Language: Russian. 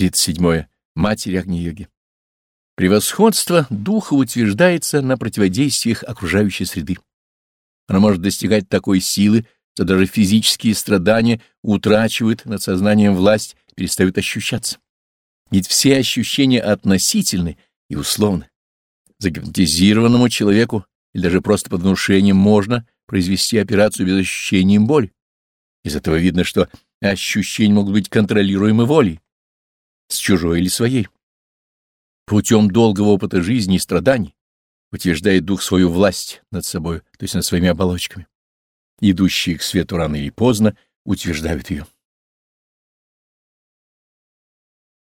37. Матерь Агни-йоги. Превосходство духа утверждается на противодействиях окружающей среды. Оно может достигать такой силы, что даже физические страдания утрачивают над сознанием власть, перестают ощущаться. Ведь все ощущения относительны и условны. Загипнотизированному человеку или даже просто под внушением можно произвести операцию без ощущения боли. Из этого видно, что ощущения могут быть контролируемы волей, с чужой или своей. Путем долгого опыта жизни и страданий утверждает дух свою власть над собой, то есть над своими оболочками. Идущие к свету рано или поздно утверждают ее.